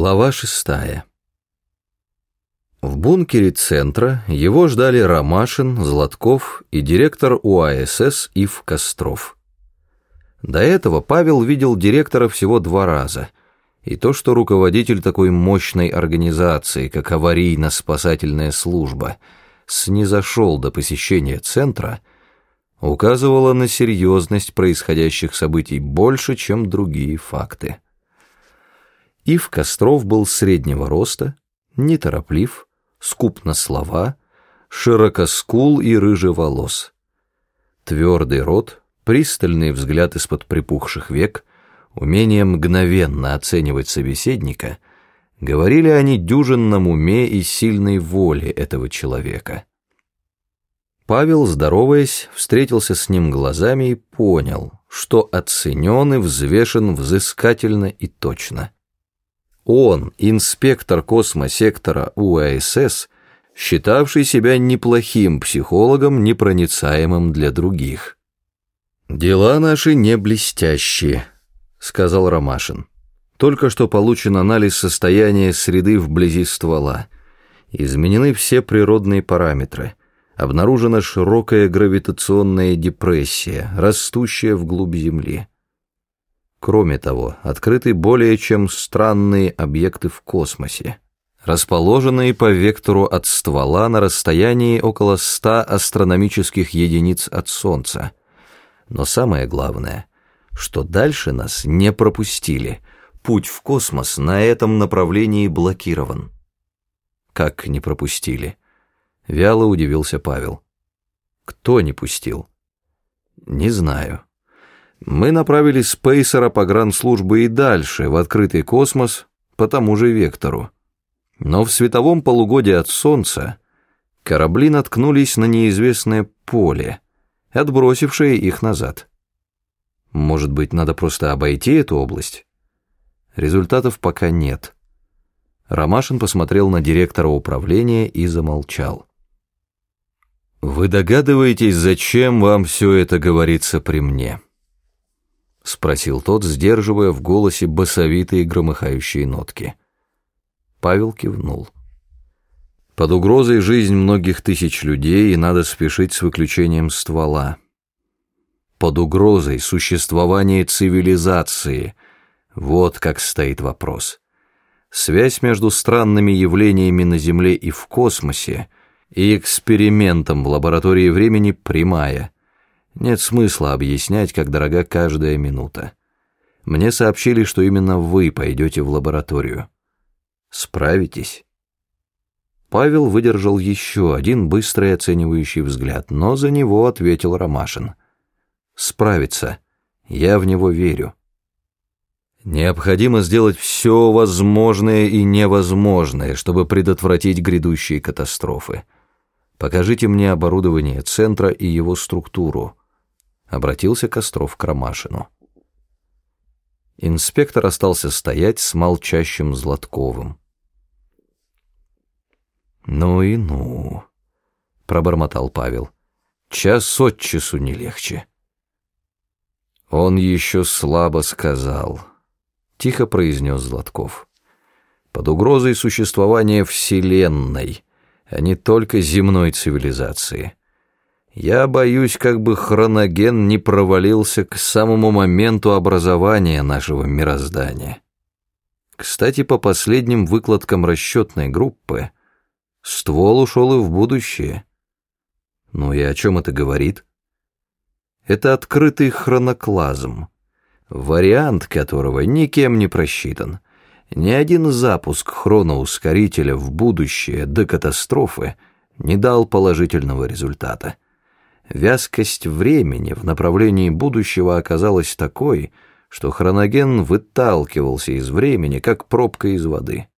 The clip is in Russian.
Глава шестая. В бункере центра его ждали Ромашин, Златков и директор УАСС Ив Костров. До этого Павел видел директора всего два раза, и то, что руководитель такой мощной организации, как аварийно-спасательная служба, снизошел до посещения центра, указывало на серьезность происходящих событий больше, чем другие факты. Ив Костров был среднего роста, нетороплив, скуп на слова, широкоскул и рыжеволос. Твердый рот, пристальный взгляд из-под припухших век, умение мгновенно оценивать собеседника говорили о недюжинном уме и сильной воле этого человека. Павел, здороваясь, встретился с ним глазами и понял, что оценен и взвешен взыскательно и точно. Он, инспектор космосектора УАСС, считавший себя неплохим психологом, непроницаемым для других. «Дела наши не блестящие», — сказал Ромашин. «Только что получен анализ состояния среды вблизи ствола. Изменены все природные параметры. Обнаружена широкая гравитационная депрессия, растущая вглубь Земли. Кроме того, открыты более чем странные объекты в космосе, расположенные по вектору от ствола на расстоянии около 100 астрономических единиц от Солнца. Но самое главное, что дальше нас не пропустили. Путь в космос на этом направлении блокирован. Как не пропустили? Вяло удивился Павел. Кто не пустил? Не знаю. Мы направили спейсера погранслужбы и дальше, в открытый космос, по тому же вектору. Но в световом полугодии от Солнца корабли наткнулись на неизвестное поле, отбросившее их назад. Может быть, надо просто обойти эту область? Результатов пока нет. Ромашин посмотрел на директора управления и замолчал. «Вы догадываетесь, зачем вам все это говорится при мне?» — спросил тот, сдерживая в голосе басовитые громыхающие нотки. Павел кивнул. «Под угрозой жизнь многих тысяч людей, и надо спешить с выключением ствола. Под угрозой существование цивилизации. Вот как стоит вопрос. Связь между странными явлениями на Земле и в космосе и экспериментом в лаборатории времени прямая — нет смысла объяснять, как дорога каждая минута. Мне сообщили, что именно вы пойдете в лабораторию. Справитесь?» Павел выдержал еще один быстрый оценивающий взгляд, но за него ответил Ромашин. «Справиться. Я в него верю». Необходимо сделать все возможное и невозможное, чтобы предотвратить грядущие катастрофы. Покажите мне оборудование центра и его структуру обратился Костров к Ромашину. Инспектор остался стоять с молчащим Златковым. «Ну и ну», — пробормотал Павел, — «час от часу не легче». «Он еще слабо сказал», — тихо произнес Златков. «Под угрозой существования Вселенной, а не только земной цивилизации». Я боюсь, как бы хроноген не провалился к самому моменту образования нашего мироздания. Кстати, по последним выкладкам расчетной группы, ствол ушел и в будущее. Ну и о чем это говорит? Это открытый хроноклазм, вариант которого никем не просчитан. Ни один запуск хроноускорителя в будущее до катастрофы не дал положительного результата. Вязкость времени в направлении будущего оказалась такой, что хроноген выталкивался из времени, как пробка из воды.